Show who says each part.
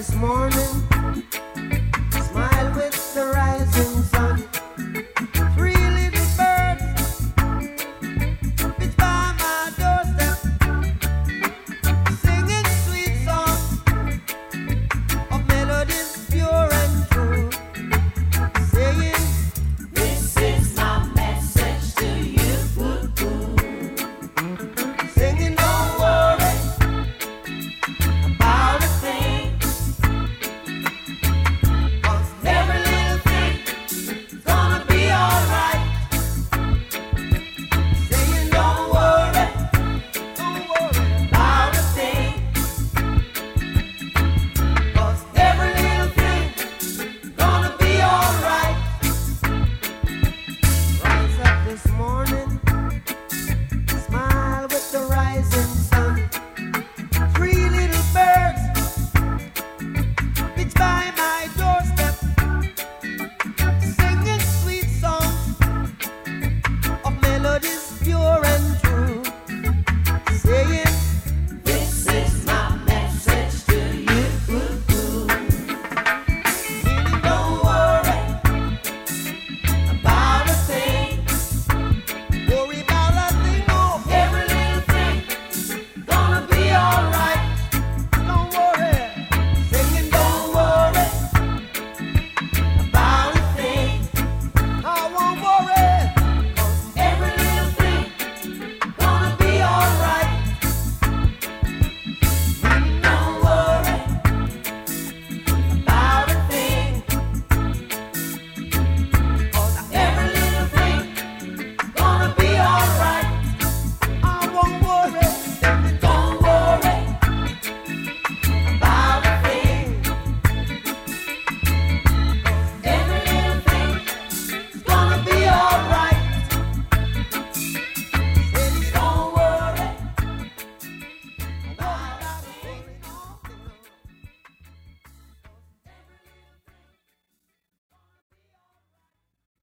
Speaker 1: this morning.